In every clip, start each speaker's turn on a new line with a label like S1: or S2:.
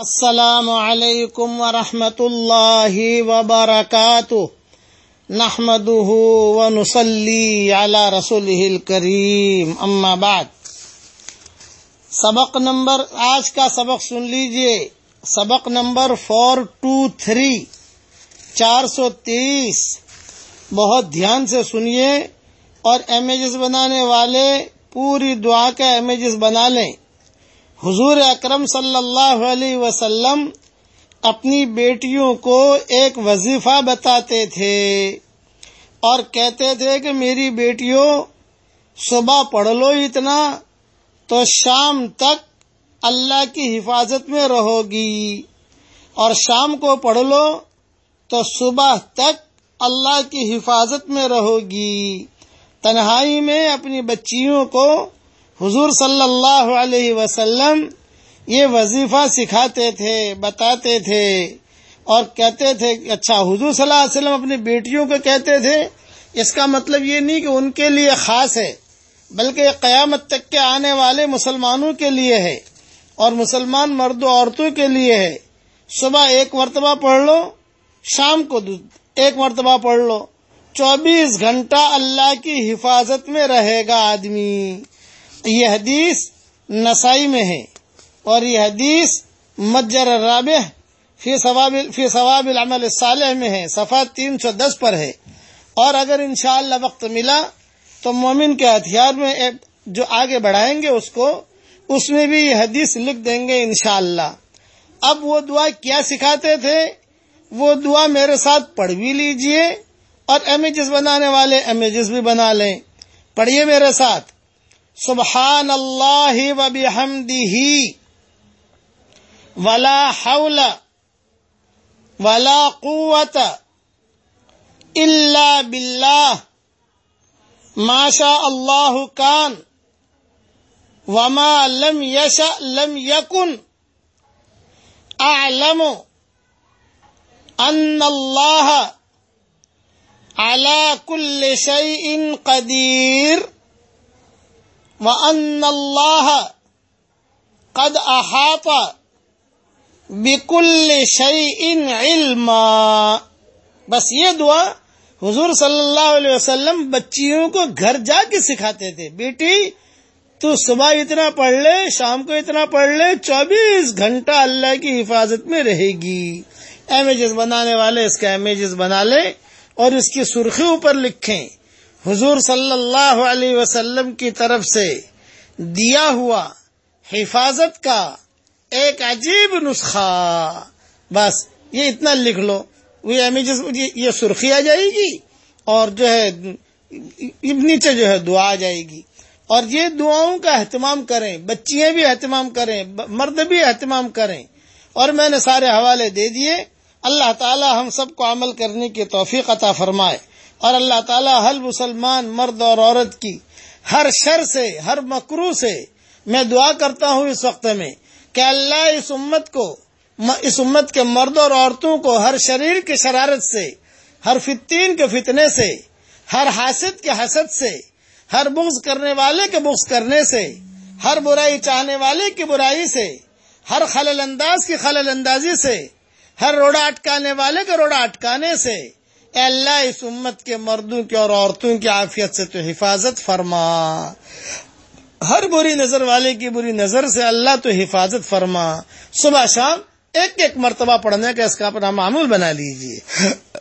S1: السلام علیکم ورحمۃ اللہ وبرکاتہ۔ نحمده ونصلي على رسوله الكريم اما بعد۔ سبق نمبر، آج کا سبق سن لیجیے۔ سبق نمبر فور ٹو تھری چار سو تیس۔ بہت دھیان سے سنیے اور امیجز بنانے والے، پوری دعا کا امیجز بنا لیں۔ حضور اکرم صلی اللہ علیہ وسلم اپنی بیٹیوں کو ایک وظیفہ بتاتے تھے اور کہتے تھے کہ میری بیٹیوں، صبح پڑھ لو اتنا تو شام تک اللہ کی حفاظت میں رہو گی اور شام کو پڑھ لو تو صبح تک اللہ کی حفاظت میں رہو گی۔ تنہائی میں اپنی بچیوں کو حضور صلی اللہ علیہ وسلم یہ وظیفہ سکھاتے تھے، بتاتے تھے اور کہتے تھے اچھا حضور صلی اللہ علیہ وسلم اپنی بیٹیوں کو کہتے تھے، اس کا مطلب یہ نہیں کہ ان کے لیے خاص ہے، بلکہ قیامت تک کے آنے والے مسلمانوں کے لیے ہے اور مسلمان مرد و عورتوں کے لیے ہے۔ صبح ایک مرتبہ پڑھ لو، شام کو ایک مرتبہ پڑھ لو۔ چوبیس گھنٹہ اللہ کی حفاظت میں رہے گا آدمی۔ یہ حدیث نسائی میں ہے اور یہ حدیث مجر رابع فی ثواب فی ثواب العمل الصالح میں ہے، صفحہ تین سو دس پر ہے۔ اور اگر انشاءاللہ وقت ملا تو مومن کے ہتھیار میں جو آگے بڑھائیں گے اس کو، اس میں بھی یہ حدیث لکھ دیں گے انشاءاللہ۔ اب وہ دعا کیا سکھاتے تھے؟ وہ دعا میرے ساتھ پڑھ بھی لیجیے اور امیجز بنانے والے امیجز بھی بنا لیں۔ پڑھیے میرے ساتھ۔ سبحان اللہ و بحمدہ ولا حول ولا قوت الا باللہ ما شاء اللہ کان وما لم يشأ لم يكن اعلم ان اللہ على كل شيء قدير وَأَنَّ اللَّهَ قَدْ أَحَاطَ بِكُلِّ شَيْءٍ عِلْمًا۔ بس یہ دعا حضور صلی اللہ علیہ وسلم بچیوں کو گھر جا کے سکھاتے تھے۔ بیٹی، تو صبح اتنا پڑھ لے، شام کو اتنا پڑھ لے، چوبیس گھنٹہ اللہ کی حفاظت میں رہے گی۔ امیجز بنانے والے، اس کا امیجز بنا لیں اور اس کی سرخی اوپر لکھیں۔ حضور صلی اللہ علیہ وسلم کی طرف سے دیا ہوا حفاظت کا ایک عجیب نسخہ۔ بس یہ اتنا لکھ لو۔ یہ سرخی آ جائے گی اور جو ہے نیچے جو ہے دعا آ جائے گی۔ اور یہ دعاؤں کا اہتمام کریں، بچیاں بھی اہتمام کریں، مرد بھی اہتمام کریں۔ اور میں نے سارے حوالے دے دیے۔ اللہ تعالی ہم سب کو عمل کرنے کی توفیق عطا فرمائے۔ اور اللہ تعالیٰ ہر مسلمان مرد اور عورت کی ہر شر سے، ہر مکرو سے میں دعا کرتا ہوں اس وقت میں کہ اللہ اس امت کو، اس امت کے مرد اور عورتوں کو ہر شریر کی شرارت سے، ہر فتین کے فتنے سے، ہر حاسد کے حسد سے، ہر بغض کرنے والے کے بغض کرنے سے، ہر برائی چاہنے والے کی برائی سے، ہر خلل انداز کی خلل اندازی سے، ہر روڑا اٹکانے والے کے روڑا اٹکانے سے اے اللہ اس امت کے مردوں کی اور عورتوں کی عافیت سے تو حفاظت فرما۔ ہر بری نظر والے کی بری نظر سے اللہ تو حفاظت فرما۔ صبح شام ایک ایک مرتبہ پڑھنے کا اس کا اپنا معمول بنا لیجیے۔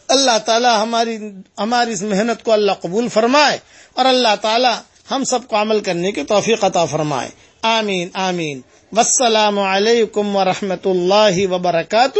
S1: اللہ تعالی ہماری ہماری اس محنت کو اللہ قبول فرمائے اور اللہ تعالی ہم سب کو عمل کرنے کی توفیق عطا فرمائے۔ آمین آمین۔ والسلام علیکم ورحمۃ اللہ وبرکاتہ۔